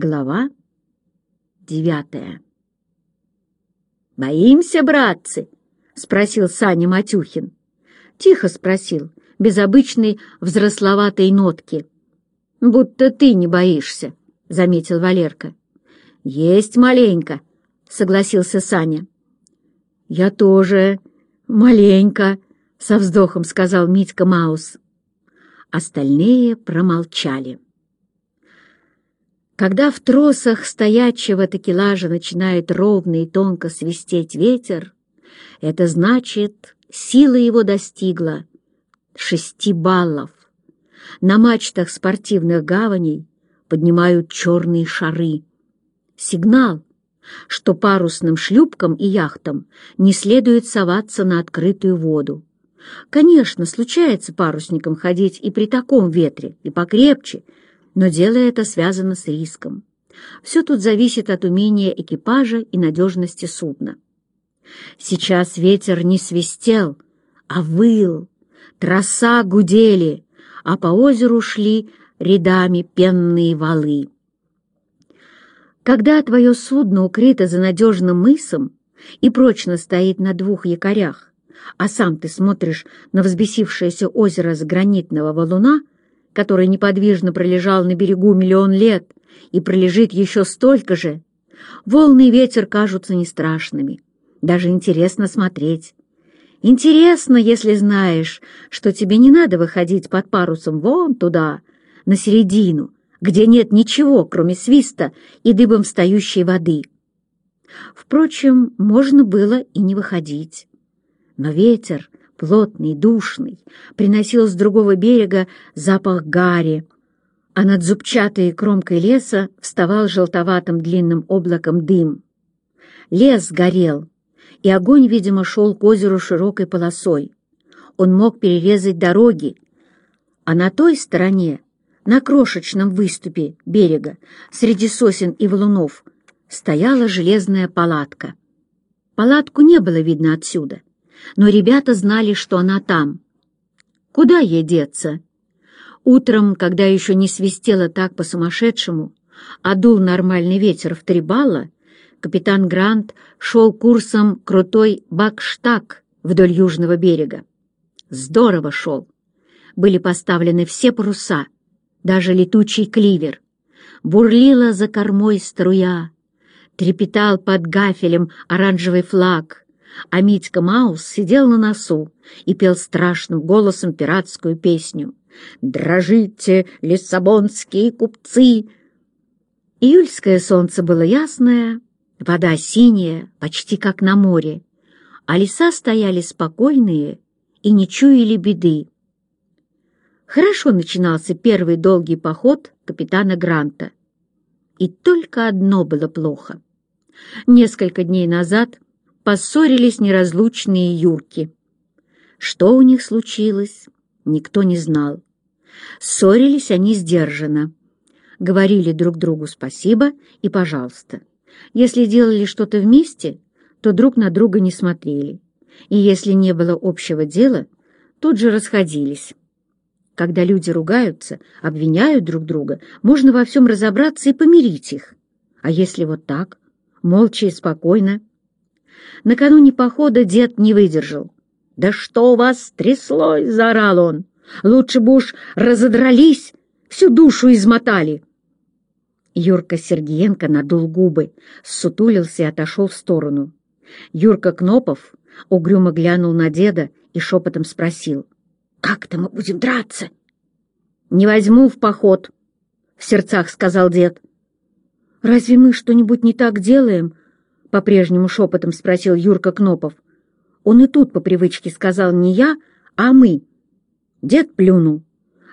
Глава девятая «Боимся, братцы?» — спросил Саня Матюхин. Тихо спросил, без обычной взрословатой нотки. «Будто ты не боишься», — заметил Валерка. «Есть маленько», — согласился Саня. «Я тоже маленько», — со вздохом сказал Митька Маус. Остальные промолчали. Когда в тросах стоячего такелажа начинает ровно и тонко свистеть ветер, это значит, сила его достигла шести баллов. На мачтах спортивных гаваней поднимают черные шары. Сигнал, что парусным шлюпкам и яхтам не следует соваться на открытую воду. Конечно, случается парусникам ходить и при таком ветре, и покрепче, но дело это связано с риском. Все тут зависит от умения экипажа и надежности судна. Сейчас ветер не свистел, а выл, троса гудели, а по озеру шли рядами пенные валы. Когда твое судно укрыто за надежным мысом и прочно стоит на двух якорях, а сам ты смотришь на взбесившееся озеро с гранитного валуна, который неподвижно пролежал на берегу миллион лет и пролежит еще столько же, волны и ветер кажутся не страшными. Даже интересно смотреть. Интересно, если знаешь, что тебе не надо выходить под парусом вон туда, на середину, где нет ничего, кроме свиста и дыбом встающей воды. Впрочем, можно было и не выходить. Но ветер, плотный, душный, приносил с другого берега запах гари, а над зубчатой кромкой леса вставал желтоватым длинным облаком дым. Лес горел, и огонь, видимо, шел к озеру широкой полосой. Он мог перерезать дороги, а на той стороне, на крошечном выступе берега, среди сосен и валунов, стояла железная палатка. Палатку не было видно отсюда, но ребята знали, что она там. Куда ей деться? Утром, когда еще не свистело так по-сумасшедшему, а дул нормальный ветер в три балла, капитан Грант шел курсом крутой Бакштаг вдоль южного берега. Здорово шел. Были поставлены все паруса, даже летучий кливер. Бурлила за кормой струя, трепетал под гафелем оранжевый флаг, а Митька Маус сидел на носу и пел страшным голосом пиратскую песню «Дрожите, лиссабонские купцы!» Июльское солнце было ясное, Вода синяя, почти как на море, а леса стояли спокойные и не чуяли беды. Хорошо начинался первый долгий поход капитана Гранта. И только одно было плохо. Несколько дней назад поссорились неразлучные юрки. Что у них случилось, никто не знал. Ссорились они сдержанно. Говорили друг другу спасибо и пожалуйста. Если делали что-то вместе, то друг на друга не смотрели, и если не было общего дела, тут же расходились. Когда люди ругаются, обвиняют друг друга, можно во всем разобраться и помирить их. А если вот так, молча и спокойно? Накануне похода дед не выдержал. «Да что у вас тряслось!» — заорал он. «Лучше бы уж разодрались, всю душу измотали!» Юрка Сергеенко надул губы, сутулился и отошел в сторону. Юрка Кнопов угрюмо глянул на деда и шепотом спросил. «Как-то мы будем драться?» «Не возьму в поход», — в сердцах сказал дед. «Разве мы что-нибудь не так делаем?» — по-прежнему шепотом спросил Юрка Кнопов. Он и тут по привычке сказал не я, а мы. Дед плюнул,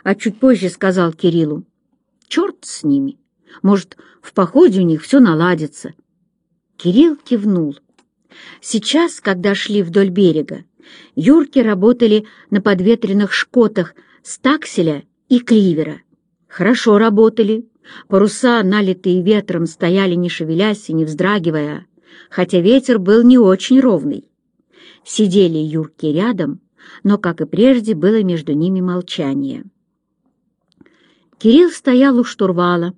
а чуть позже сказал Кириллу. «Черт с ними!» Может, в походе у них все наладится. Кирилл кивнул. Сейчас, когда шли вдоль берега, юрки работали на подветренных шкотах стакселя и кливера. Хорошо работали. Паруса, налитые ветром, стояли не шевелясь и не вздрагивая, хотя ветер был не очень ровный. Сидели юрки рядом, но, как и прежде, было между ними молчание. Кирилл стоял у штурвала,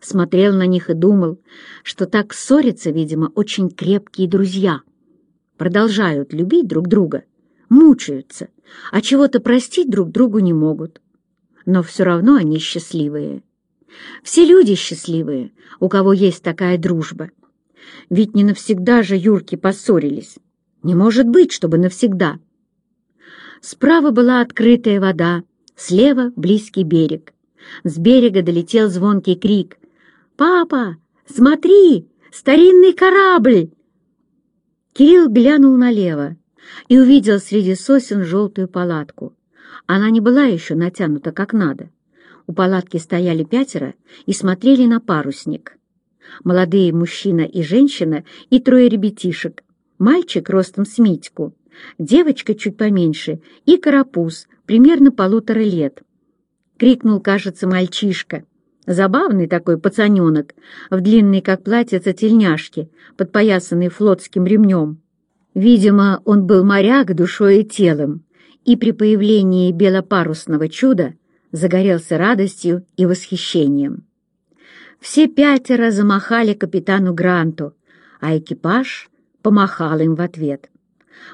смотрел на них и думал, что так ссорятся, видимо, очень крепкие друзья. Продолжают любить друг друга, мучаются, а чего-то простить друг другу не могут. Но все равно они счастливые. Все люди счастливые, у кого есть такая дружба. Ведь не навсегда же Юрки поссорились. Не может быть, чтобы навсегда. Справа была открытая вода, слева — близкий берег. С берега долетел звонкий крик. «Папа, смотри, старинный корабль!» Кирилл глянул налево и увидел среди сосен желтую палатку. Она не была еще натянута как надо. У палатки стояли пятеро и смотрели на парусник. Молодые мужчина и женщина и трое ребятишек. Мальчик ростом с Митьку, девочка чуть поменьше и карапуз, примерно полутора лет. Крикнул, кажется, мальчишка. Забавный такой пацаненок, в длинной, как платьице, тельняшке, подпоясанной флотским ремнем. Видимо, он был моряк душой и телом, и при появлении белопарусного чуда загорелся радостью и восхищением. Все пятеро замахали капитану Гранту, а экипаж помахал им в ответ.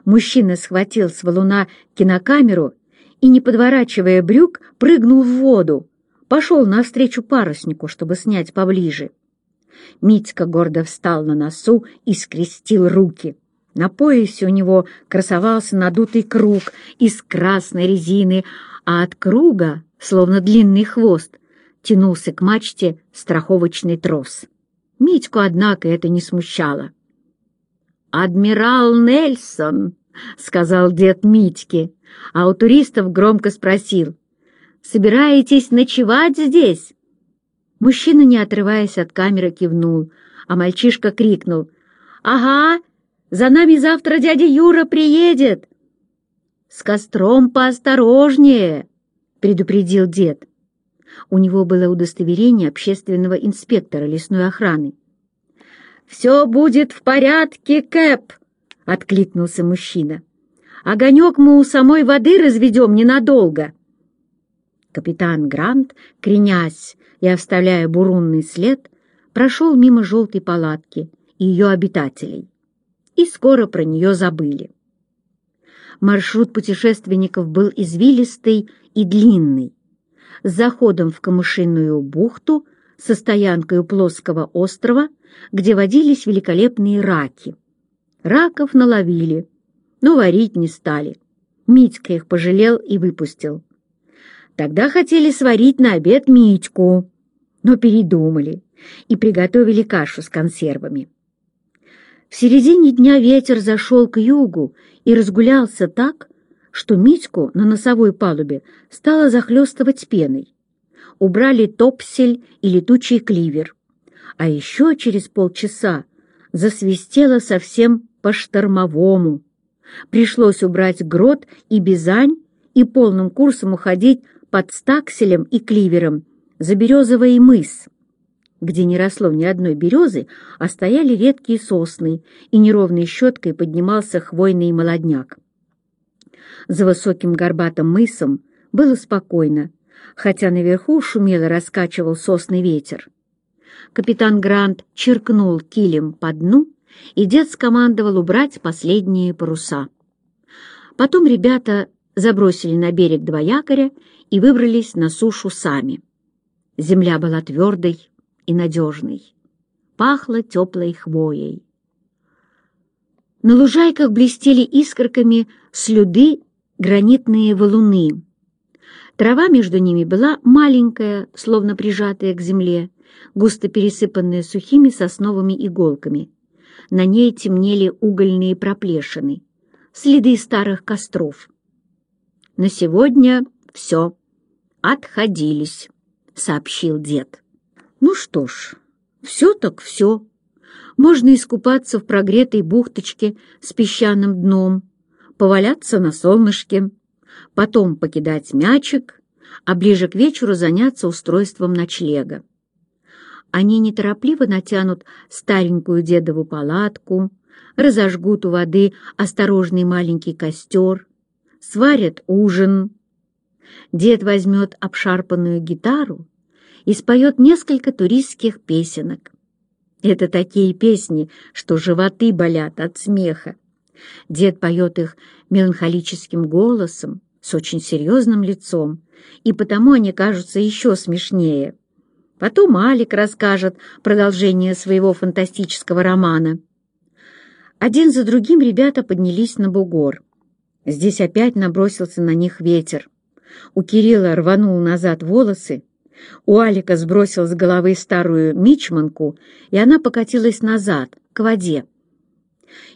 Мужчина схватил с валуна кинокамеру и, не подворачивая брюк, прыгнул в воду, пошел навстречу паруснику, чтобы снять поближе. Митька гордо встал на носу и скрестил руки. На поясе у него красовался надутый круг из красной резины, а от круга, словно длинный хвост, тянулся к мачте страховочный трос. Митьку, однако, это не смущало. «Адмирал Нельсон!» — сказал дед Митьке, а у туристов громко спросил. «Собираетесь ночевать здесь?» Мужчина, не отрываясь от камеры, кивнул, а мальчишка крикнул. «Ага, за нами завтра дядя Юра приедет!» «С костром поосторожнее!» — предупредил дед. У него было удостоверение общественного инспектора лесной охраны. «Все будет в порядке, Кэп!» — откликнулся мужчина. «Огонек мы у самой воды разведем ненадолго». Капитан Грант, кренясь и оставляя бурунный след, прошел мимо желтой палатки и ее обитателей. И скоро про нее забыли. Маршрут путешественников был извилистый и длинный, с заходом в камышинную бухту со стоянкой у плоского острова, где водились великолепные раки. Раков наловили, но варить не стали. Митька их пожалел и выпустил. Тогда хотели сварить на обед Митьку, но передумали и приготовили кашу с консервами. В середине дня ветер зашел к югу и разгулялся так, что Митьку на носовой палубе стало захлестывать пеной. Убрали топсель и летучий кливер. А еще через полчаса засвистело совсем по-штормовому. Пришлось убрать грот и бизань и полным курсом уходить под стакселем и кливером за березовый мыс, где не росло ни одной березы, а стояли редкие сосны, и неровной щеткой поднимался хвойный молодняк. За высоким горбатым мысом было спокойно, хотя наверху шумело раскачивал сосный ветер. Капитан Грант черкнул килем по дну, и дед скомандовал убрать последние паруса. Потом ребята забросили на берег два якоря и выбрались на сушу сами. Земля была твердой и надежной. Пахло теплой хвоей. На лужайках блестели искорками слюды гранитные валуны. Трава между ними была маленькая, словно прижатая к земле, густо пересыпанная сухими сосновыми иголками. На ней темнели угольные проплешины, следы старых костров. «На сегодня все. Отходились», — сообщил дед. «Ну что ж, все так все. Можно искупаться в прогретой бухточке с песчаным дном, поваляться на солнышке, потом покидать мячик, а ближе к вечеру заняться устройством ночлега. Они неторопливо натянут старенькую дедову палатку, разожгут у воды осторожный маленький костер, сварят ужин. Дед возьмет обшарпанную гитару и споет несколько туристских песенок. Это такие песни, что животы болят от смеха. Дед поет их меланхолическим голосом, с очень серьезным лицом, и потому они кажутся еще смешнее. Потом Алик расскажет продолжение своего фантастического романа. Один за другим ребята поднялись на бугор. Здесь опять набросился на них ветер. У Кирилла рванул назад волосы, у Алика сбросил с головы старую мичманку, и она покатилась назад, к воде.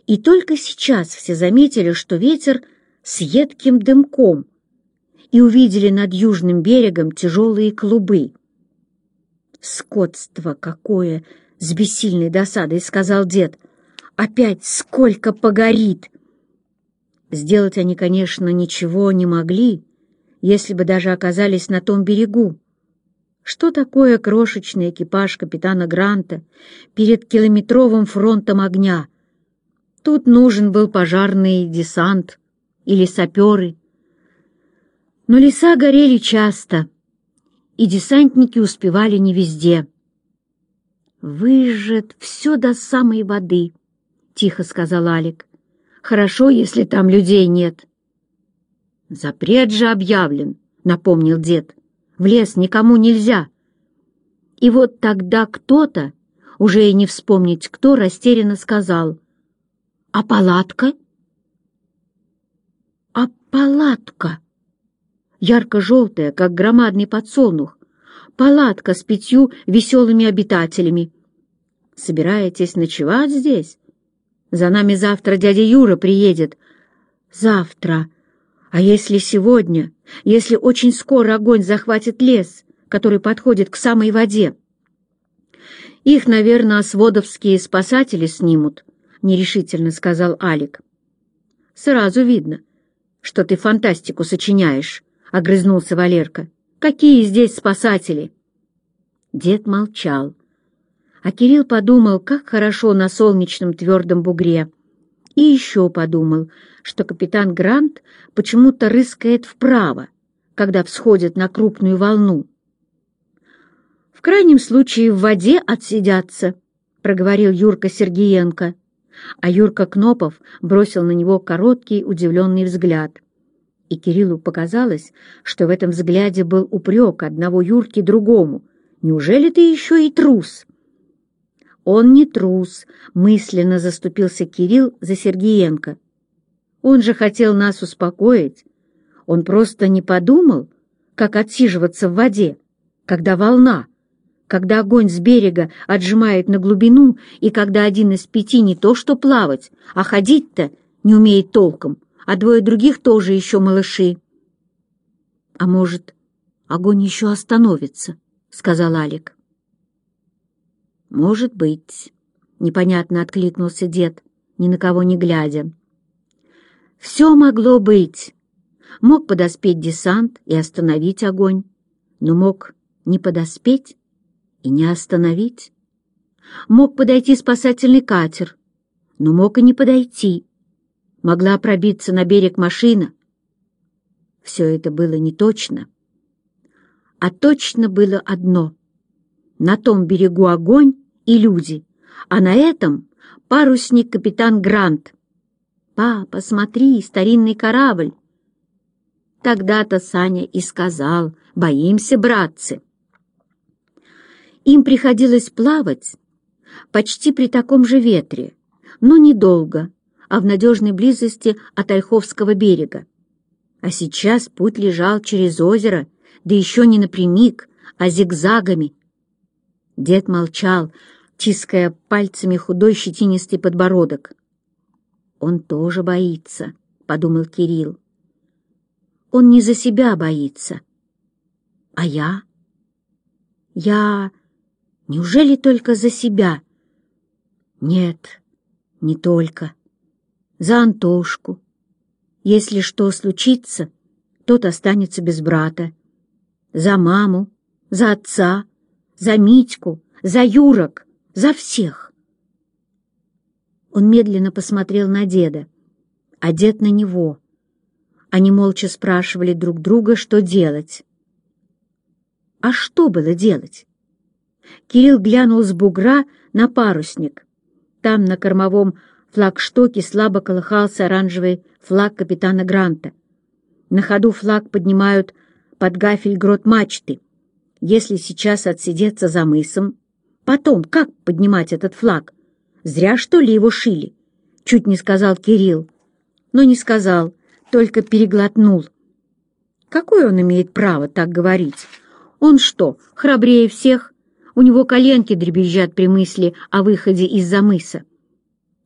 И только сейчас все заметили, что ветер с едким дымком, и увидели над южным берегом тяжелые клубы. «Скотство какое!» — с бессильной досадой сказал дед. «Опять сколько погорит!» Сделать они, конечно, ничего не могли, если бы даже оказались на том берегу. Что такое крошечный экипаж капитана Гранта перед километровым фронтом огня? Тут нужен был пожарный десант или саперы. Но леса горели часто, и десантники успевали не везде. «Выжжет все до самой воды», — тихо сказал Алик. «Хорошо, если там людей нет». «Запрет же объявлен», — напомнил дед. В лес никому нельзя. И вот тогда кто-то, уже и не вспомнить кто, растерянно сказал, «А палатка?» «А палатка?» Ярко-желтая, как громадный подсолнух, палатка с пятью веселыми обитателями. «Собираетесь ночевать здесь? За нами завтра дядя Юра приедет». «Завтра», а если сегодня, если очень скоро огонь захватит лес, который подходит к самой воде? Их, наверное, сводовские спасатели снимут, — нерешительно сказал Алик. Сразу видно, что ты фантастику сочиняешь, — огрызнулся Валерка. Какие здесь спасатели? Дед молчал. А Кирилл подумал, как хорошо на солнечном твердом бугре. И еще подумал, что капитан Грант почему-то рыскает вправо, когда всходит на крупную волну. «В крайнем случае в воде отсидятся», — проговорил Юрка Сергеенко, а Юрка Кнопов бросил на него короткий удивленный взгляд. И Кириллу показалось, что в этом взгляде был упрек одного Юрки другому. «Неужели ты еще и трус?» «Он не трус», — мысленно заступился Кирилл за Сергеенко. «Он же хотел нас успокоить. Он просто не подумал, как отсиживаться в воде, когда волна, когда огонь с берега отжимает на глубину и когда один из пяти не то что плавать, а ходить-то не умеет толком, а двое других тоже еще малыши». «А может, огонь еще остановится?» — сказал Алик. «Может быть», — непонятно откликнулся дед, ни на кого не глядя. «Все могло быть. Мог подоспеть десант и остановить огонь, но мог не подоспеть и не остановить. Мог подойти спасательный катер, но мог и не подойти. Могла пробиться на берег машина. Все это было не точно. А точно было одно — на том берегу огонь и люди, а на этом парусник капитан Грант. «Папа, смотри, старинный корабль!» Тогда-то Саня и сказал, «Боимся, братцы!» Им приходилось плавать почти при таком же ветре, но недолго, а в надежной близости от Ольховского берега. А сейчас путь лежал через озеро, да еще не напрямик, а зигзагами, Дед молчал, тиская пальцами худой щетинистый подбородок. «Он тоже боится», — подумал Кирилл. «Он не за себя боится. А я? Я... Неужели только за себя?» «Нет, не только. За Антошку. Если что случится, тот останется без брата. За маму, за отца» за Митьку, за Юрок, за всех. Он медленно посмотрел на деда, а дед на него. Они молча спрашивали друг друга, что делать. А что было делать? Кирилл глянул с бугра на парусник. Там на кормовом флагштоке слабо колыхался оранжевый флаг капитана Гранта. На ходу флаг поднимают под гафель грот мачты. Если сейчас отсидеться за мысом, потом как поднимать этот флаг? Зря, что ли, его шили? Чуть не сказал Кирилл. Но не сказал, только переглотнул. Какое он имеет право так говорить? Он что, храбрее всех? У него коленки дребезжат при мысли о выходе из-за мыса.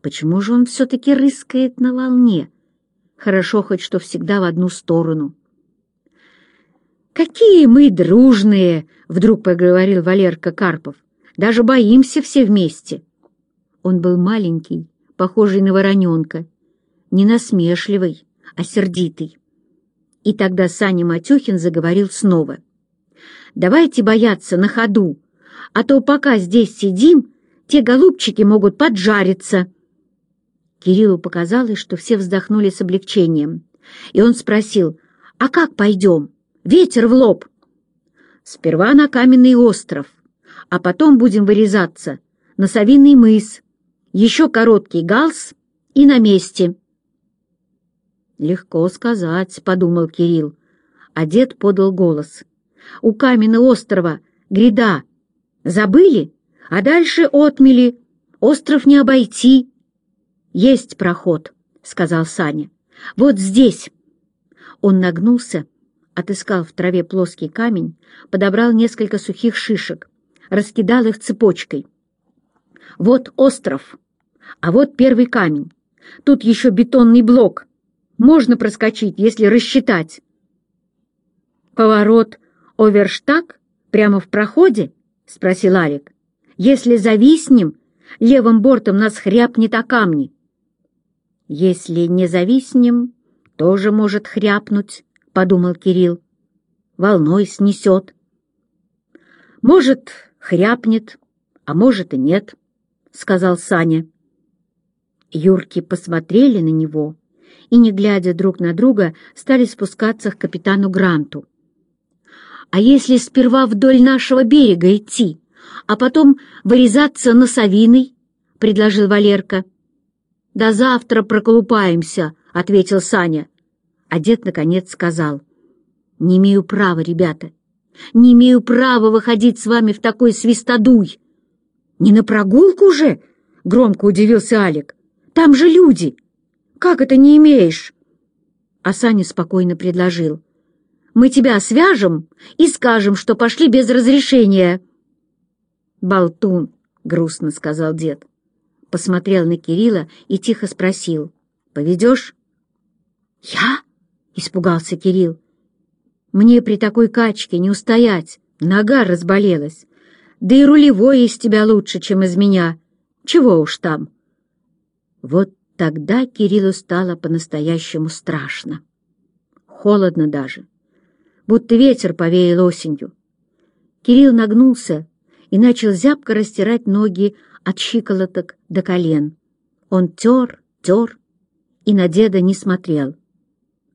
Почему же он все-таки рыскает на волне? Хорошо хоть, что всегда в одну сторону. «Какие мы дружные!» — вдруг проговорил Валерка Карпов. «Даже боимся все вместе». Он был маленький, похожий на вороненка, не насмешливый, а сердитый. И тогда Саня Матюхин заговорил снова. «Давайте бояться на ходу, а то пока здесь сидим, те голубчики могут поджариться». Кириллу показалось, что все вздохнули с облегчением, и он спросил, «А как пойдем? Ветер в лоб!» «Сперва на каменный остров, а потом будем вырезаться на Савиный мыс, еще короткий галс и на месте». «Легко сказать», — подумал Кирилл, а дед подал голос. «У каменного острова гряда. Забыли? А дальше отмели. Остров не обойти». «Есть проход», — сказал Саня. «Вот здесь». Он нагнулся, отыскал в траве плоский камень, подобрал несколько сухих шишек, раскидал их цепочкой. «Вот остров, а вот первый камень. Тут еще бетонный блок. Можно проскочить, если рассчитать». «Поворот Оверштаг прямо в проходе?» — спросил Алик. «Если зависнем, левым бортом нас хряпнет о камни». «Если не зависнем, тоже может хряпнуть», — подумал Кирилл. «Волной снесет». «Может, хряпнет, а может и нет», — сказал Саня. Юрки посмотрели на него и, не глядя друг на друга, стали спускаться к капитану Гранту. «А если сперва вдоль нашего берега идти, а потом вырезаться на Савиной?» — предложил Валерка. «До завтра проколупаемся», — ответил Саня. А дед, наконец, сказал. «Не имею права, ребята. Не имею права выходить с вами в такой свистодуй». «Не на прогулку же?» — громко удивился Алик. «Там же люди. Как это не имеешь?» А Саня спокойно предложил. «Мы тебя свяжем и скажем, что пошли без разрешения». «Болтун», — грустно сказал дед посмотрел на Кирилла и тихо спросил. «Поведешь?» «Я?» — испугался Кирилл. «Мне при такой качке не устоять, нога разболелась. Да и рулевой из тебя лучше, чем из меня. Чего уж там?» Вот тогда Кириллу стало по-настоящему страшно. Холодно даже, будто ветер повеял осенью. Кирилл нагнулся и начал зябко растирать ноги от щиколоток до колен. Он тер, тер и на деда не смотрел.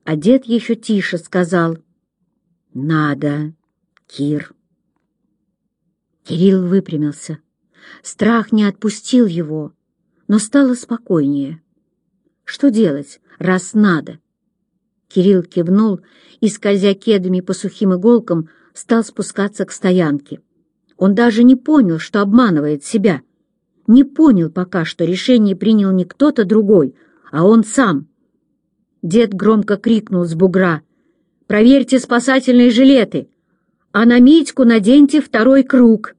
А дед еще тише сказал «Надо, Кир». Кирилл выпрямился. Страх не отпустил его, но стало спокойнее. Что делать, раз надо? Кирилл кивнул и, скользя кедами по сухим иголкам, стал спускаться к стоянке. Он даже не понял, что обманывает себя не понял пока, что решение принял не кто-то другой, а он сам. Дед громко крикнул с бугра. «Проверьте спасательные жилеты, а на Митьку наденьте второй круг».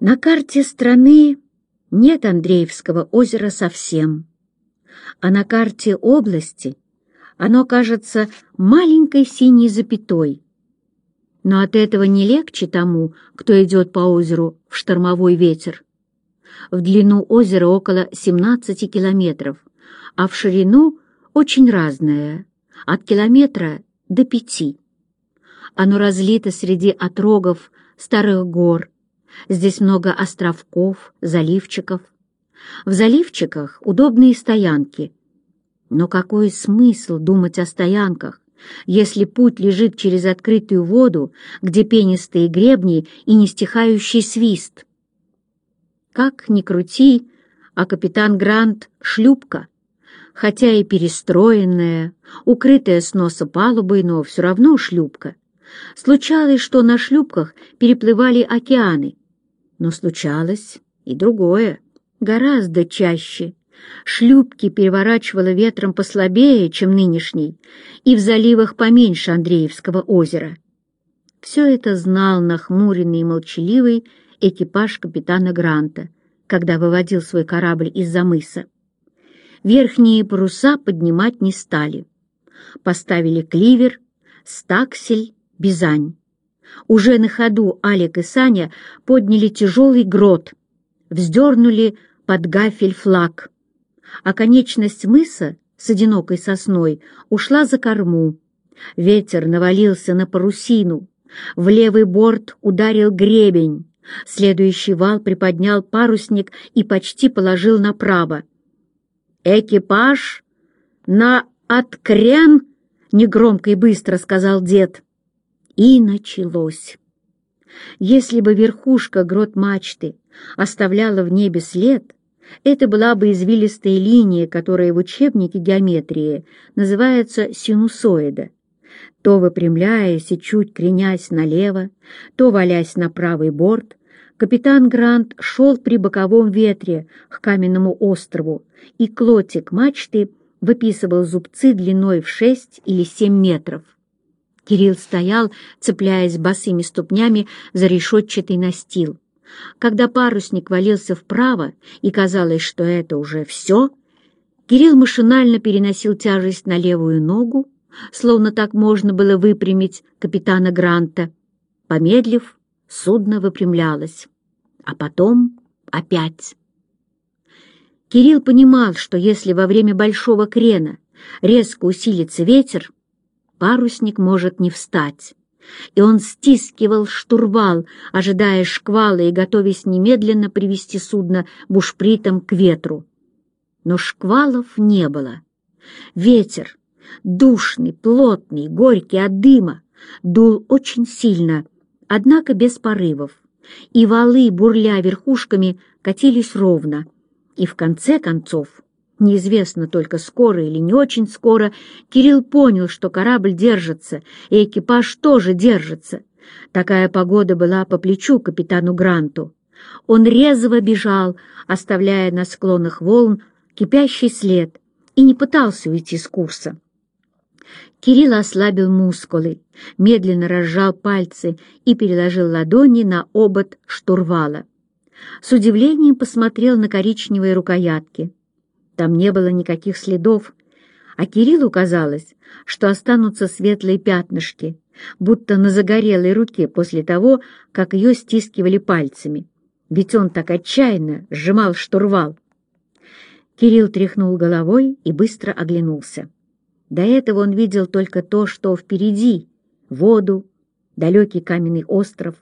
На карте страны нет Андреевского озера совсем, а на карте области оно кажется маленькой синей запятой — но от этого не легче тому, кто идет по озеру в штормовой ветер. В длину озера около 17 километров, а в ширину очень разное, от километра до пяти. Оно разлито среди отрогов старых гор. Здесь много островков, заливчиков. В заливчиках удобные стоянки. Но какой смысл думать о стоянках, если путь лежит через открытую воду, где пенистые гребни и нестихающий свист. Как ни крути, а капитан Грант — шлюпка, хотя и перестроенная, укрытая с носа палубой, но все равно шлюпка. Случалось, что на шлюпках переплывали океаны, но случалось и другое, гораздо чаще. Шлюпки переворачивало ветром послабее, чем нынешний, и в заливах поменьше Андреевского озера. Все это знал нахмуренный и молчаливый экипаж капитана Гранта, когда выводил свой корабль из-за мыса. Верхние паруса поднимать не стали. Поставили кливер, стаксель, бизань. Уже на ходу Алик и Саня подняли тяжелый грот, вздернули под гафель флаг, а конечность мыса с одинокой сосной ушла за корму. Ветер навалился на парусину, в левый борт ударил гребень, следующий вал приподнял парусник и почти положил направо. «Экипаж на открен!» — негромко и быстро сказал дед. И началось. Если бы верхушка грот мачты оставляла в небе след, это была бы извилистая линия, которая в учебнике геометрии называется синусоида. То выпрямляясь и чуть кренясь налево, то валясь на правый борт, капитан Грант шел при боковом ветре к каменному острову, и клотик мачты выписывал зубцы длиной в шесть или семь метров. Кирилл стоял, цепляясь босыми ступнями за решетчатый настил. Когда парусник валился вправо, и казалось, что это уже все, Кирилл машинально переносил тяжесть на левую ногу, словно так можно было выпрямить капитана Гранта. Помедлив, судно выпрямлялось. А потом опять. Кирилл понимал, что если во время большого крена резко усилится ветер, парусник может не встать и он стискивал штурвал, ожидая шквала и готовясь немедленно привести судно бушпритом к ветру. Но шквалов не было. Ветер, душный, плотный, горький от дыма, дул очень сильно, однако без порывов, и валы, бурля верхушками, катились ровно, и в конце концов Неизвестно только скоро или не очень скоро, Кирилл понял, что корабль держится, и экипаж тоже держится. Такая погода была по плечу капитану Гранту. Он резво бежал, оставляя на склонах волн кипящий след, и не пытался уйти с курса. Кирилл ослабил мускулы, медленно разжал пальцы и переложил ладони на обод штурвала. С удивлением посмотрел на коричневые рукоятки. Там не было никаких следов, а Кириллу казалось, что останутся светлые пятнышки, будто на загорелой руке после того, как ее стискивали пальцами. Ведь он так отчаянно сжимал штурвал. Кирилл тряхнул головой и быстро оглянулся. До этого он видел только то, что впереди — воду, далекий каменный остров,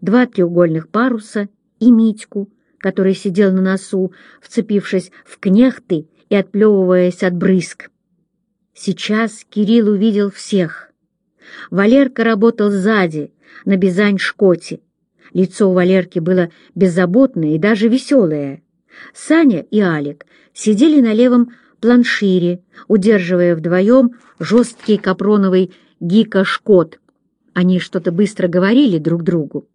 два треугольных паруса и Митьку, который сидел на носу, вцепившись в кнехты и отплевываясь от брызг. Сейчас Кирилл увидел всех. Валерка работал сзади, на Бизань-Шкоте. Лицо у Валерки было беззаботное и даже веселое. Саня и Алик сидели на левом планшире, удерживая вдвоем жесткий капроновый гика-шкот. Они что-то быстро говорили друг другу.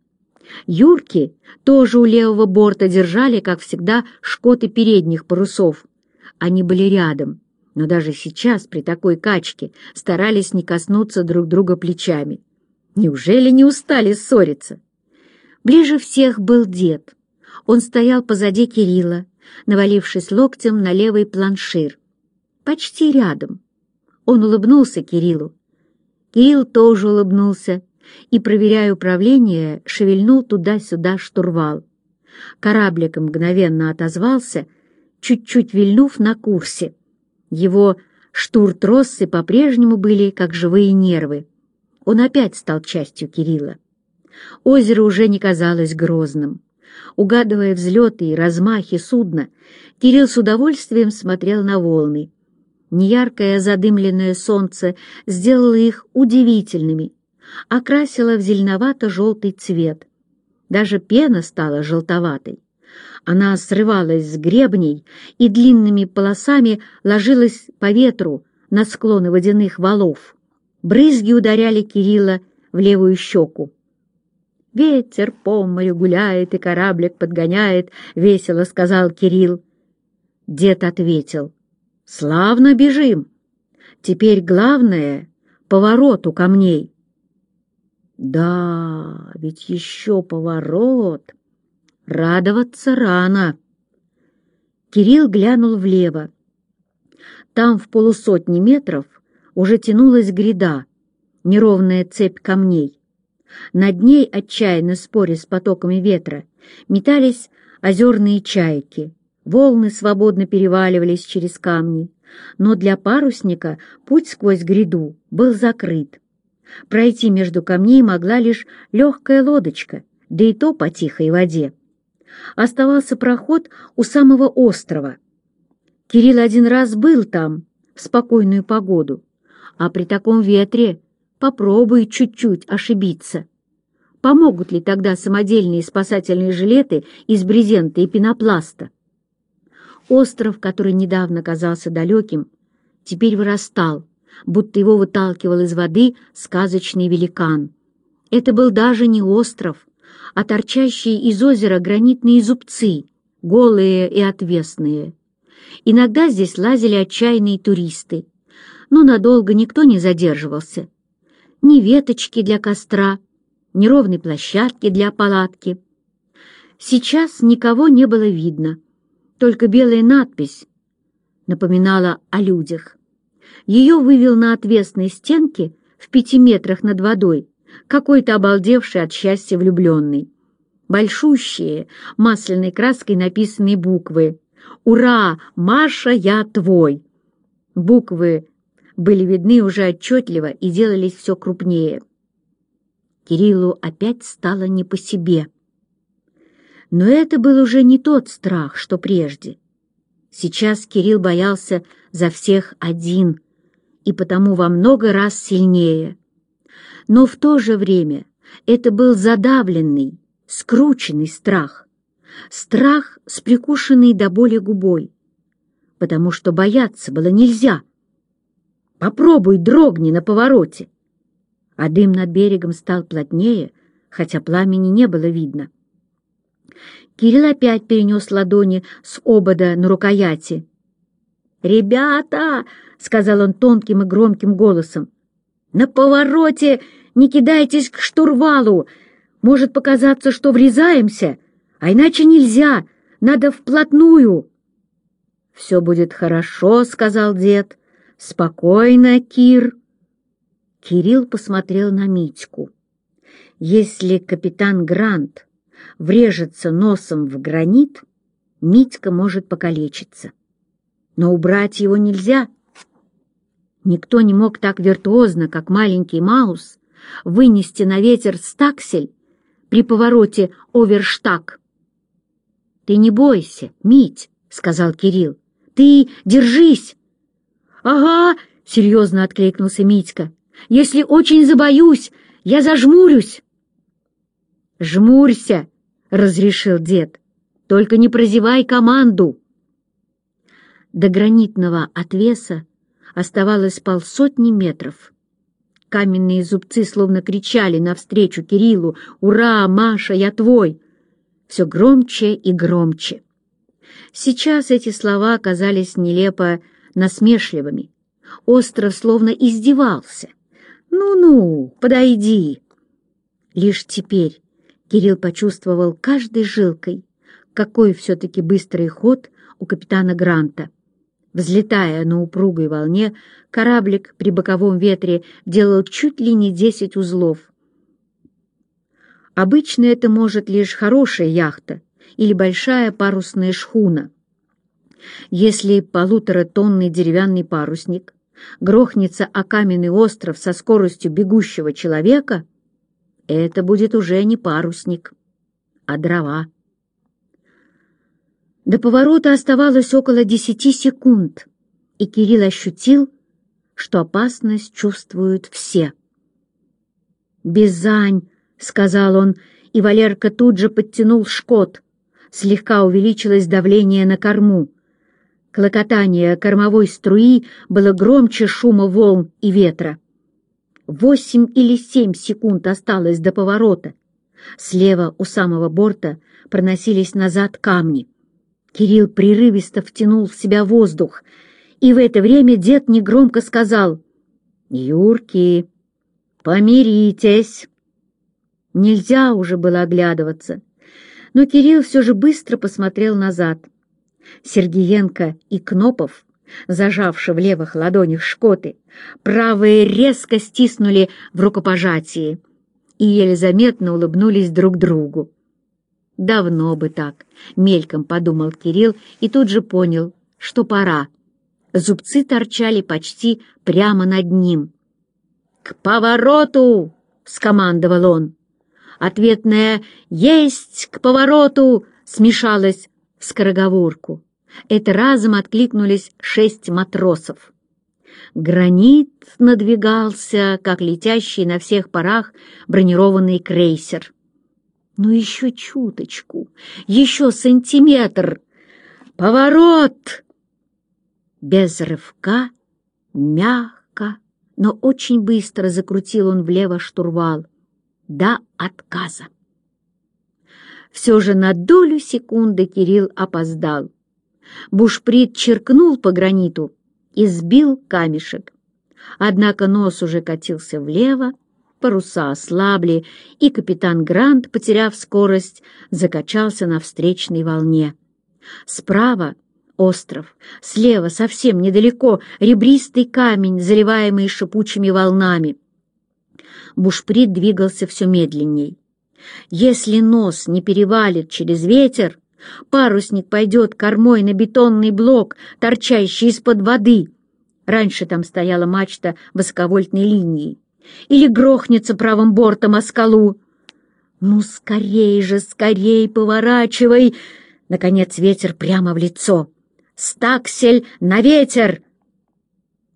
Юрки тоже у левого борта держали, как всегда, шкоты передних парусов. Они были рядом, но даже сейчас, при такой качке, старались не коснуться друг друга плечами. Неужели не устали ссориться? Ближе всех был дед. Он стоял позади Кирилла, навалившись локтем на левый планшир. Почти рядом. Он улыбнулся Кириллу. Кирилл тоже улыбнулся и, проверяя управление, шевельнул туда-сюда штурвал. Кораблик мгновенно отозвался, чуть-чуть вильнув на курсе. Его штуртроссы по-прежнему были как живые нервы. Он опять стал частью Кирилла. Озеро уже не казалось грозным. Угадывая взлеты и размахи судна, Кирилл с удовольствием смотрел на волны. Неяркое задымленное солнце сделало их удивительными, окрасило в зеленовато-желтый цвет. Даже пена стала желтоватой. Она срывалась с гребней и длинными полосами ложилась по ветру на склоны водяных валов. Брызги ударяли Кирилла в левую щеку. «Ветер по морю гуляет и кораблик подгоняет», — весело сказал Кирилл. Дед ответил, «Славно бежим. Теперь главное — поворот у камней». «Да, ведь еще поворот. Радоваться рано». Кирилл глянул влево. Там в полусотни метров уже тянулась гряда, неровная цепь камней. Над ней, отчаянно споря с потоками ветра, метались озерные чайки. Волны свободно переваливались через камни, но для парусника путь сквозь гряду был закрыт. Пройти между камней могла лишь легкая лодочка, да и то по тихой воде. Оставался проход у самого острова. Кирилл один раз был там, в спокойную погоду, а при таком ветре попробуй чуть-чуть ошибиться. Помогут ли тогда самодельные спасательные жилеты из брезента и пенопласта? Остров, который недавно казался далеким, теперь вырастал, будто его выталкивал из воды сказочный великан. Это был даже не остров, а торчащие из озера гранитные зубцы, голые и отвесные. Иногда здесь лазили отчаянные туристы, но надолго никто не задерживался. Ни веточки для костра, ни ровной площадки для палатки. Сейчас никого не было видно — только белая надпись напоминала о людях. Ее вывел на отвесной стенке в пяти метрах над водой какой-то обалдевший от счастья влюбленный. Большущие, масляной краской написанные буквы «Ура! Маша, я твой!» Буквы были видны уже отчетливо и делались все крупнее. Кириллу опять стало не по себе. Но это был уже не тот страх, что прежде. Сейчас Кирилл боялся за всех один, и потому во много раз сильнее. Но в то же время это был задавленный, скрученный страх. Страх с прикушенной до боли губой. Потому что бояться было нельзя. Попробуй дрогни на повороте. А дым над берегом стал плотнее, хотя пламени не было видно. Кирилл опять перенес ладони с обода на рукояти. «Ребята!» — сказал он тонким и громким голосом. «На повороте не кидайтесь к штурвалу! Может показаться, что врезаемся, а иначе нельзя, надо вплотную!» «Все будет хорошо», — сказал дед. «Спокойно, Кир». Кирилл посмотрел на Митьку. «Если капитан Грант врежется носом в гранит, Митька может покалечиться. Но убрать его нельзя. Никто не мог так виртуозно, как маленький Маус, вынести на ветер стаксель при повороте оверштаг. «Ты не бойся, Мить», — сказал Кирилл. «Ты держись!» «Ага», — серьезно откликнулся Митька. «Если очень забоюсь, я зажмурюсь». «Жмурься!» — разрешил дед. «Только не прозевай команду!» До гранитного отвеса оставалось полсотни метров. Каменные зубцы словно кричали навстречу Кириллу «Ура, Маша, я твой!» Все громче и громче. Сейчас эти слова оказались нелепо насмешливыми. Остров словно издевался. «Ну-ну, подойди!» Лишь теперь Кирилл почувствовал каждой жилкой, какой все-таки быстрый ход у капитана Гранта. Взлетая на упругой волне, кораблик при боковом ветре делал чуть ли не десять узлов. Обычно это может лишь хорошая яхта или большая парусная шхуна. Если полуторатонный деревянный парусник грохнется о каменный остров со скоростью бегущего человека — это будет уже не парусник, а дрова. До поворота оставалось около десяти секунд, и Кирилл ощутил, что опасность чувствуют все. «Бизань!» — сказал он, и Валерка тут же подтянул шкот. Слегка увеличилось давление на корму. Клокотание кормовой струи было громче шума волн и ветра. Восемь или семь секунд осталось до поворота. Слева у самого борта проносились назад камни. Кирилл прерывисто втянул в себя воздух, и в это время дед негромко сказал «Юрки, помиритесь!» Нельзя уже было оглядываться, но Кирилл все же быстро посмотрел назад. Сергеенко и Кнопов, зажавши в левых ладонях шкоты, правые резко стиснули в рукопожатии и еле заметно улыбнулись друг другу. «Давно бы так», — мельком подумал Кирилл и тут же понял, что пора. Зубцы торчали почти прямо над ним. «К повороту!» — скомандовал он. Ответное «Есть! К повороту!» смешалось в скороговорку. Это разом откликнулись шесть матросов. Гранит надвигался, как летящий на всех парах бронированный крейсер. Ну еще чуточку, еще сантиметр. Поворот! Без рывка, мягко, но очень быстро закрутил он влево штурвал. До отказа. Все же на долю секунды Кирилл опоздал. Бушприт черкнул по граниту и сбил камешек. Однако нос уже катился влево, паруса ослабли, и капитан Грант, потеряв скорость, закачался на встречной волне. Справа — остров, слева, совсем недалеко, ребристый камень, заливаемый шипучими волнами. Бушприт двигался все медленней. Если нос не перевалит через ветер, парусник пойдет кормой на бетонный блок, торчащий из-под воды. Раньше там стояла мачта высоковольтной линии или грохнется правым бортом о скалу. «Ну, скорей же, скорей поворачивай!» Наконец ветер прямо в лицо. «Стаксель на ветер!»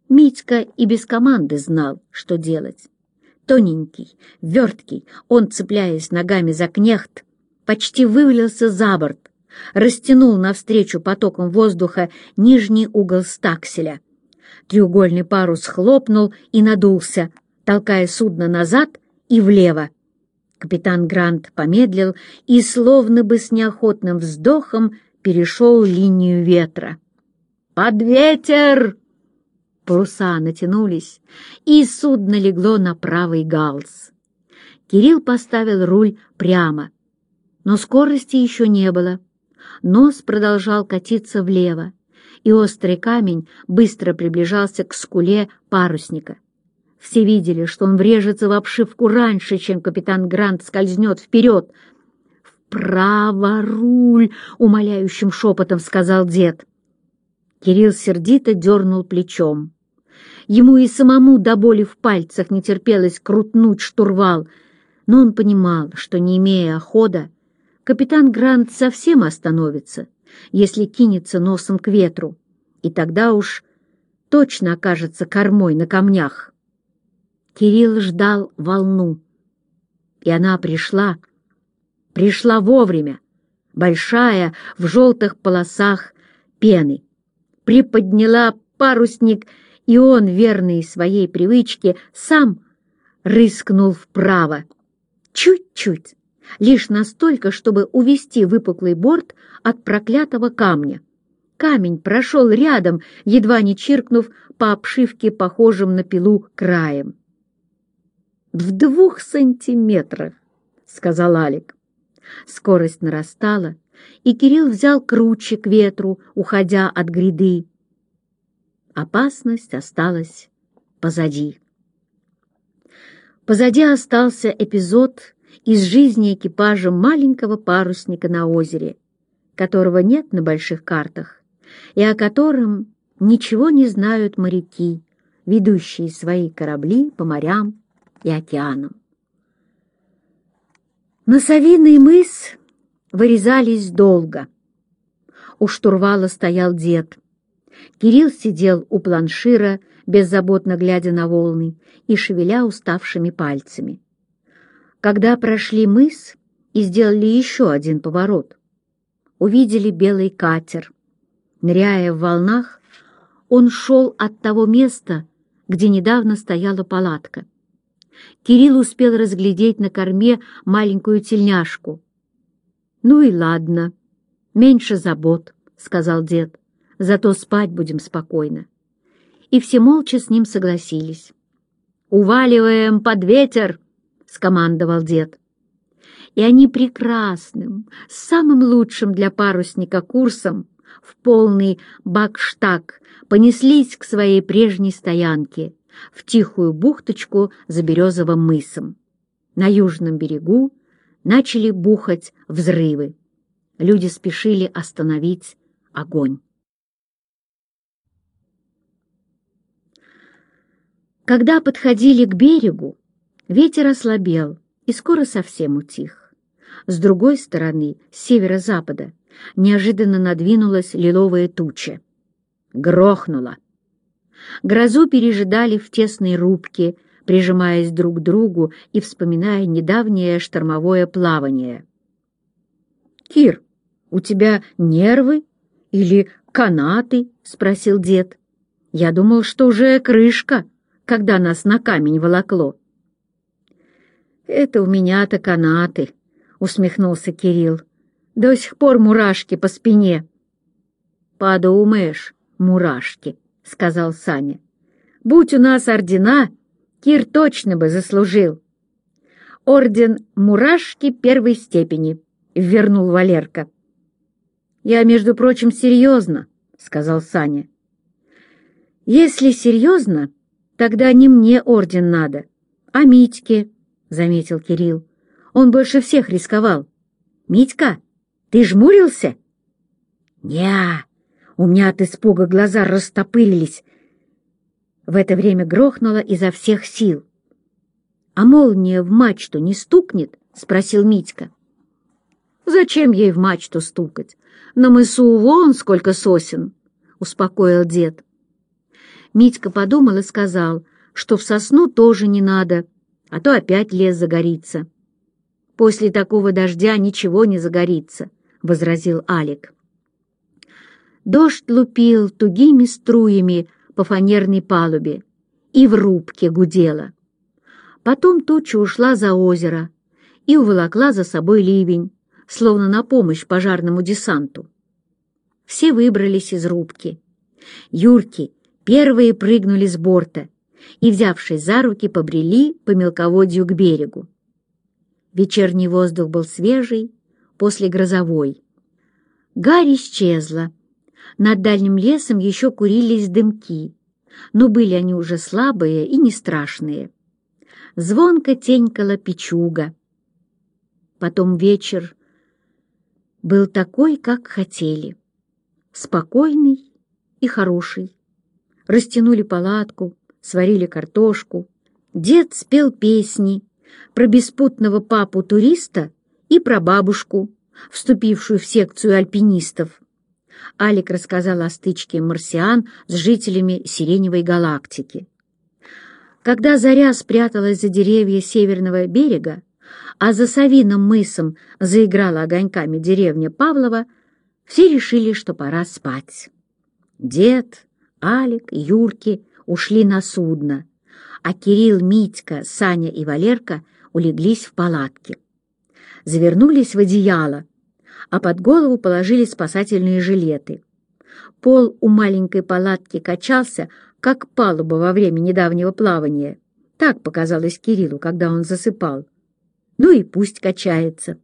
Митька и без команды знал, что делать. Тоненький, верткий, он, цепляясь ногами за кнехт, почти вывалился за борт, растянул навстречу потоком воздуха нижний угол стакселя. Треугольный парус хлопнул и надулся — толкая судно назад и влево. Капитан Грант помедлил и, словно бы с неохотным вздохом, перешел линию ветра. «Под ветер!» Паруса натянулись, и судно легло на правый галс. Кирилл поставил руль прямо, но скорости еще не было. Нос продолжал катиться влево, и острый камень быстро приближался к скуле парусника. Все видели, что он врежется в обшивку раньше, чем капитан Грант скользнет вперед. «Вправо руль!» — умоляющим шепотом сказал дед. Кирилл сердито дернул плечом. Ему и самому до боли в пальцах не терпелось крутнуть штурвал, но он понимал, что, не имея хода, капитан Грант совсем остановится, если кинется носом к ветру, и тогда уж точно окажется кормой на камнях. Кирилл ждал волну. И она пришла, пришла вовремя, большая, в желтых полосах пены. Приподняла парусник, и он, верный своей привычке, сам рыскнул вправо. Чуть-чуть, лишь настолько, чтобы увести выпуклый борт от проклятого камня. Камень прошел рядом, едва не чиркнув по обшивке, похожим на пилу, краем в двух сантиметрах», — сказал Алик. Скорость нарастала, и Кирилл взял круче к ветру, уходя от гряды. Опасность осталась позади. Позади остался эпизод из жизни экипажа маленького парусника на озере, которого нет на больших картах, и о котором ничего не знают моряки, ведущие свои корабли по морям и океаном. На Савиный мыс вырезались долго. У штурвала стоял дед. Кирилл сидел у планшира, беззаботно глядя на волны и шевеля уставшими пальцами. Когда прошли мыс и сделали еще один поворот, увидели белый катер. Ныряя в волнах, он шел от того места, где недавно стояла палатка. Кирилл успел разглядеть на корме маленькую тельняшку. «Ну и ладно, меньше забот», — сказал дед, — «зато спать будем спокойно». И все молча с ним согласились. «Уваливаем под ветер!» — скомандовал дед. И они прекрасным, самым лучшим для парусника курсом в полный бакштаг понеслись к своей прежней стоянке — в тихую бухточку за березовым мысом. На южном берегу начали бухать взрывы. Люди спешили остановить огонь. Когда подходили к берегу, ветер ослабел и скоро совсем утих. С другой стороны, с северо-запада, неожиданно надвинулась лиловая туча. Грохнуло. Грозу пережидали в тесной рубке, прижимаясь друг к другу и вспоминая недавнее штормовое плавание. «Кир, у тебя нервы или канаты?» — спросил дед. «Я думал, что уже крышка, когда нас на камень волокло». «Это у меня-то канаты», — усмехнулся Кирилл. «До сих пор мурашки по спине». «Подумаешь, мурашки», — сказал Саня. «Будь у нас ордена, Кир точно бы заслужил». «Орден Мурашки первой степени», — вернул Валерка. «Я, между прочим, серьезно», — сказал Саня. «Если серьезно, тогда не мне орден надо, а Митьке», — заметил Кирилл. «Он больше всех рисковал. Митька, ты жмурился?» «Не-а», у меня от испуга глаза растопырились. В это время грохнуло изо всех сил. «А молния в мачту не стукнет?» — спросил Митька. «Зачем ей в мачту стукать? На мысу вон сколько сосен!» — успокоил дед. Митька подумал и сказал, что в сосну тоже не надо, а то опять лес загорится. «После такого дождя ничего не загорится», — возразил Алик. Дождь лупил тугими струями по фанерной палубе и в рубке гудела. Потом туча ушла за озеро и уволокла за собой ливень, словно на помощь пожарному десанту. Все выбрались из рубки. Юрки первые прыгнули с борта и, взявшись за руки, побрели по мелководью к берегу. Вечерний воздух был свежий, после грозовой. Гарь исчезла, над дальним лесом еще курились дымки, но были они уже слабые и не страшные. Звонко тенькала печуга. Потом вечер был такой, как хотели. Спокойный и хороший. Растянули палатку, сварили картошку. Дед спел песни про беспутного папу-туриста и про бабушку, вступившую в секцию альпинистов. Алик рассказал о стычке марсиан с жителями Сиреневой галактики. Когда заря спряталась за деревья северного берега, а за Савиным мысом заиграла огоньками деревня Павлова, все решили, что пора спать. Дед, Алик Юрки ушли на судно, а Кирилл, Митька, Саня и Валерка улеглись в палатке. Завернулись в одеяло, а под голову положили спасательные жилеты. Пол у маленькой палатки качался, как палуба во время недавнего плавания. Так показалось Кириллу, когда он засыпал. Ну и пусть качается.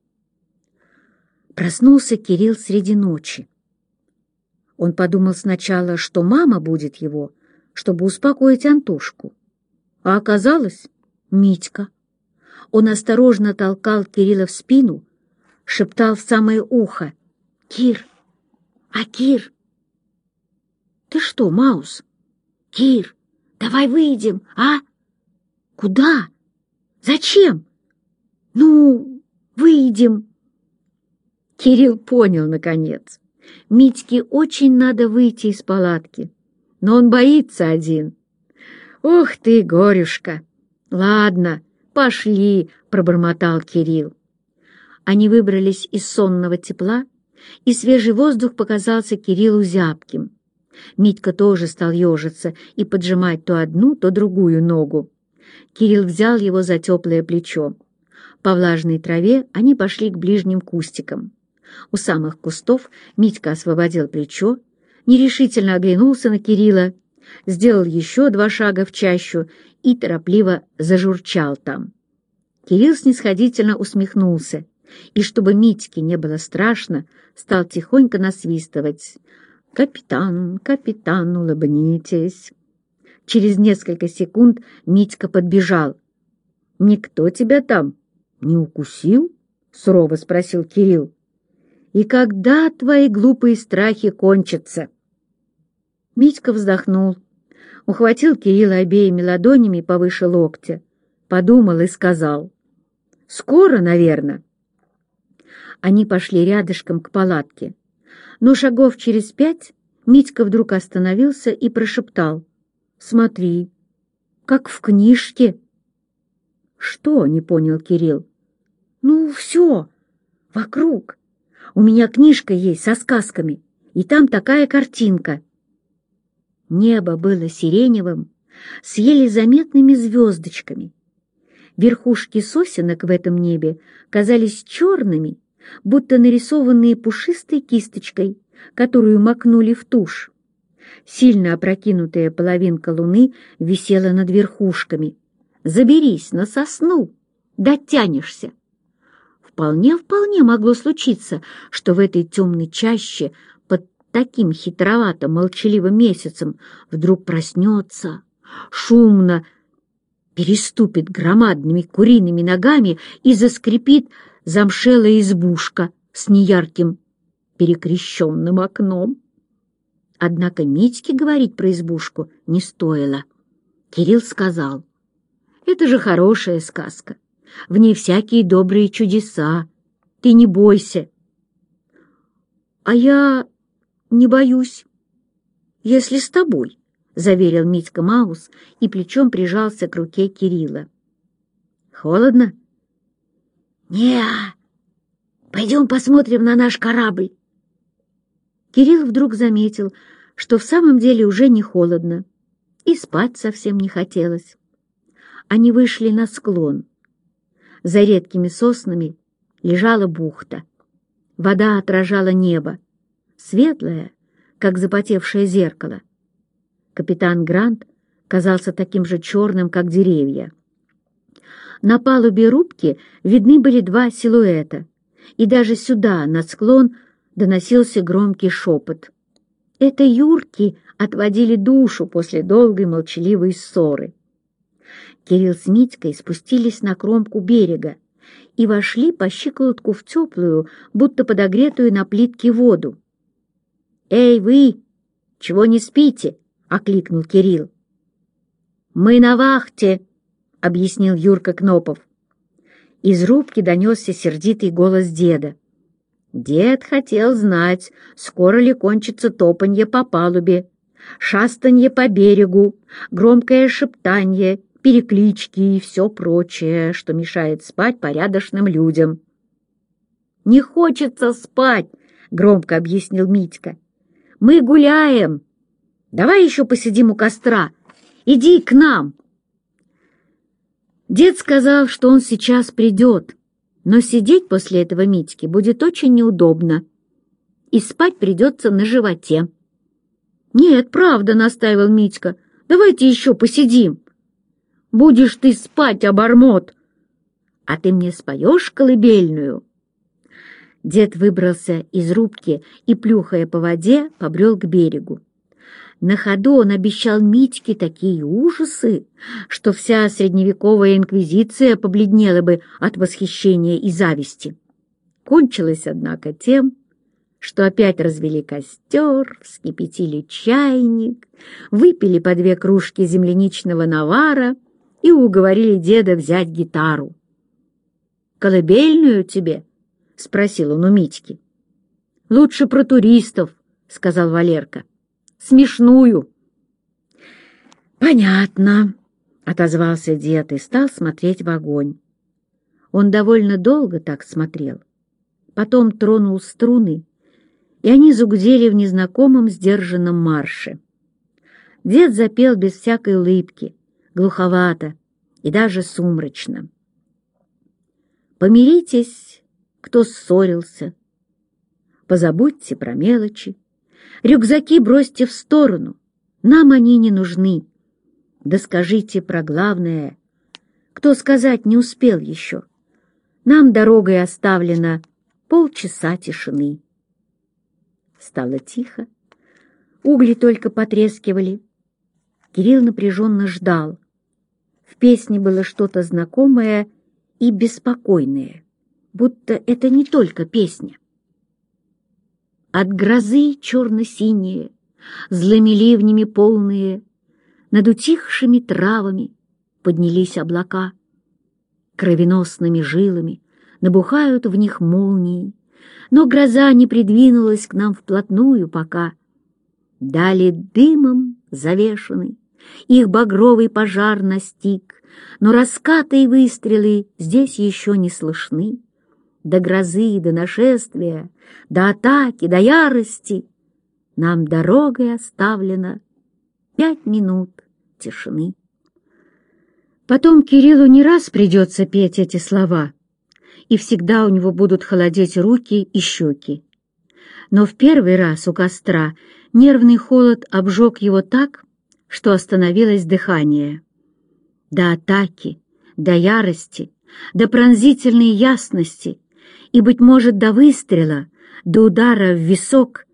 Проснулся Кирилл среди ночи. Он подумал сначала, что мама будет его, чтобы успокоить Антошку. А оказалось Митька. Он осторожно толкал Кирилла в спину, шептал в самое ухо. «Кир! А Кир?» «Ты что, Маус?» «Кир, давай выйдем, а?» «Куда? Зачем?» «Ну, выйдем». Кирилл понял, наконец. Митьке очень надо выйти из палатки, но он боится один. «Ох ты, горюшка!» «Ладно, пошли», — пробормотал Кирилл. Они выбрались из сонного тепла, и свежий воздух показался Кириллу зябким. Митька тоже стал ежиться и поджимать то одну, то другую ногу. Кирилл взял его за теплое плечо. По влажной траве они пошли к ближним кустикам. У самых кустов Митька освободил плечо, нерешительно оглянулся на Кирилла, сделал еще два шага в чащу и торопливо зажурчал там. Кирилл снисходительно усмехнулся и, чтобы Митьке не было страшно, стал тихонько насвистывать. «Капитан, капитан, улыбнитесь!» Через несколько секунд Митька подбежал. «Никто тебя там не укусил?» — сурово спросил Кирилл. «И когда твои глупые страхи кончатся?» Митька вздохнул, ухватил Кирилла обеими ладонями повыше локтя, подумал и сказал. «Скоро, наверное». Они пошли рядышком к палатке. Но шагов через пять Митька вдруг остановился и прошептал. «Смотри, как в книжке». «Что?» — не понял Кирилл. «Ну, все, вокруг. У меня книжка есть со сказками, и там такая картинка». Небо было сиреневым, с еле заметными звездочками. Верхушки сосенок в этом небе казались черными, будто нарисованные пушистой кисточкой, которую макнули в тушь. Сильно опрокинутая половинка луны висела над верхушками. «Заберись на сосну, дотянешься!» Вполне-вполне могло случиться, что в этой темной чаще под таким хитровато молчаливым месяцем вдруг проснется, шумно переступит громадными куриными ногами и заскрипит замшелая избушка с неярким перекрещенным окном. Однако Митьке говорить про избушку не стоило. Кирилл сказал, «Это же хорошая сказка, в ней всякие добрые чудеса, ты не бойся». «А я не боюсь, если с тобой», — заверил Митька Маус и плечом прижался к руке Кирилла. «Холодно?» Не Пойдем посмотрим на наш корабль». Кирилл вдруг заметил, что в самом деле уже не холодно, и спать совсем не хотелось. Они вышли на склон. За редкими соснами лежала бухта. Вода отражала небо, светлое, как запотевшее зеркало. Капитан Грант казался таким же черным, как деревья. На палубе рубки видны были два силуэта, и даже сюда, на склон, доносился громкий шепот. Это юрки отводили душу после долгой молчаливой ссоры. Кирилл с Митькой спустились на кромку берега и вошли по щиколотку в теплую, будто подогретую на плитке воду. «Эй, вы! Чего не спите?» — окликнул Кирилл. «Мы на вахте!» — объяснил Юрка Кнопов. Из рубки донесся сердитый голос деда. Дед хотел знать, скоро ли кончится топанье по палубе, шастанье по берегу, громкое шептанье, переклички и все прочее, что мешает спать порядочным людям. «Не хочется спать», — громко объяснил Митька. «Мы гуляем. Давай еще посидим у костра. Иди к нам». Дед сказал, что он сейчас придет, но сидеть после этого Митьки будет очень неудобно, и спать придется на животе. «Нет, правда», — настаивал Митька, — «давайте еще посидим». «Будешь ты спать, обормот!» «А ты мне споешь колыбельную?» Дед выбрался из рубки и, плюхая по воде, побрел к берегу. На ходу он обещал Митьке такие ужасы, что вся средневековая инквизиция побледнела бы от восхищения и зависти. Кончилось, однако, тем, что опять развели костер, вскипятили чайник, выпили по две кружки земляничного навара и уговорили деда взять гитару. «Колыбельную тебе?» — спросил он у Митьки. Лучше про туристов, — сказал Валерка. Смешную. Понятно, — отозвался дед и стал смотреть в огонь. Он довольно долго так смотрел. Потом тронул струны, и они загудели в незнакомом сдержанном марше. Дед запел без всякой улыбки, глуховато и даже сумрачно. «Помиритесь, кто ссорился, позабудьте про мелочи, рюкзаки бросьте в сторону, нам они не нужны. Да скажите про главное, кто сказать не успел еще. Нам дорогой оставлено полчаса тишины». Стало тихо, угли только потрескивали, Кирилл напряженно ждал. В песне было что-то знакомое и беспокойное, будто это не только песня. От грозы черно-синие, злыми ливнями полные, над утихшими травами поднялись облака. Кровеносными жилами набухают в них молнии, но гроза не придвинулась к нам вплотную пока. Дали дымом завешенный, их багровый пожар настиг, но раскаты и выстрелы здесь еще не слышны. До грозы, до нашествия, до атаки, до ярости нам дорогой оставлено пять минут тишины. Потом Кириллу не раз придется петь эти слова, и всегда у него будут холодеть руки и щеки. Но в первый раз у костра нервный холод обжег его так, что остановилось дыхание. До атаки, до ярости, до пронзительной ясности и, быть может, до выстрела, до удара в висок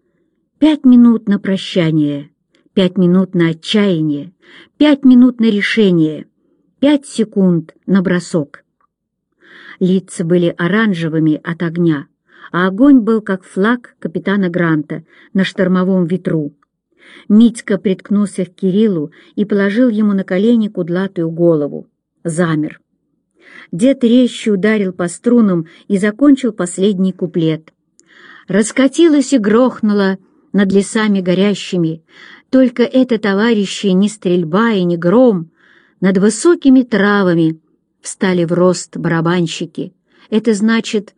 пять минут на прощание, пять минут на отчаяние, пять минут на решение, пять секунд на бросок. Лица были оранжевыми от огня, а огонь был как флаг капитана Гранта на штормовом ветру. Митька приткнулся к Кириллу и положил ему на колени кудлатую голову. Замер. Дед резче ударил по струнам и закончил последний куплет. Раскатилось и грохнуло над лесами горящими. Только это, товарищи, не стрельба и не гром. Над высокими травами встали в рост барабанщики. Это значит,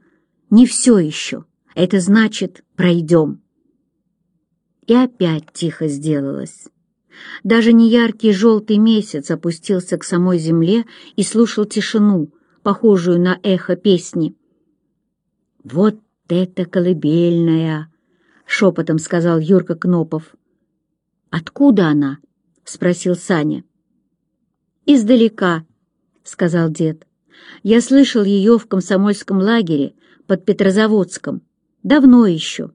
не все еще. Это значит, пройдем и опять тихо сделалось. Даже неяркий желтый месяц опустился к самой земле и слушал тишину, похожую на эхо песни. «Вот это колыбельная!» — шепотом сказал Юрка Кнопов. «Откуда она?» — спросил Саня. «Издалека», — сказал дед. «Я слышал ее в комсомольском лагере под Петрозаводском. Давно еще»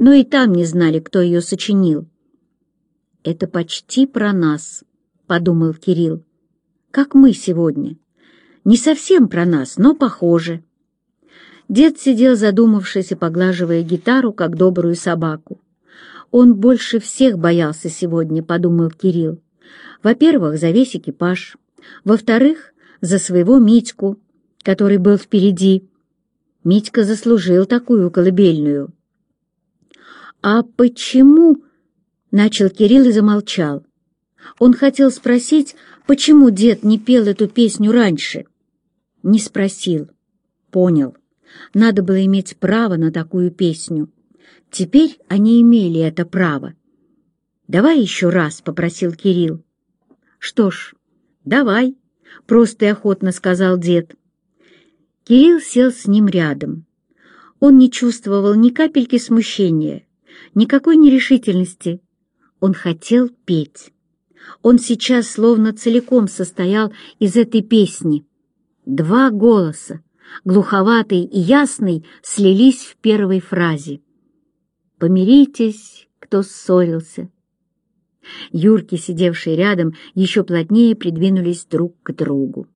но и там не знали, кто ее сочинил. «Это почти про нас», — подумал Кирилл. «Как мы сегодня. Не совсем про нас, но похоже». Дед сидел задумавшись и поглаживая гитару, как добрую собаку. «Он больше всех боялся сегодня», — подумал Кирилл. «Во-первых, за весь экипаж. Во-вторых, за своего Митьку, который был впереди. Митька заслужил такую колыбельную». «А почему?» — начал Кирилл и замолчал. Он хотел спросить, почему дед не пел эту песню раньше. Не спросил. Понял. Надо было иметь право на такую песню. Теперь они имели это право. «Давай еще раз», — попросил Кирилл. «Что ж, давай», — просто и охотно сказал дед. Кирилл сел с ним рядом. Он не чувствовал ни капельки смущения, никакой нерешительности. Он хотел петь. Он сейчас словно целиком состоял из этой песни. Два голоса, глуховатый и ясный, слились в первой фразе. «Помиритесь, кто ссорился». Юрки, сидевшие рядом, еще плотнее придвинулись друг к другу.